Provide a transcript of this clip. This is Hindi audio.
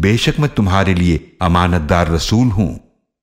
बेशक मैं तुम्हारे लिए अमानतदार रसूल हूँ।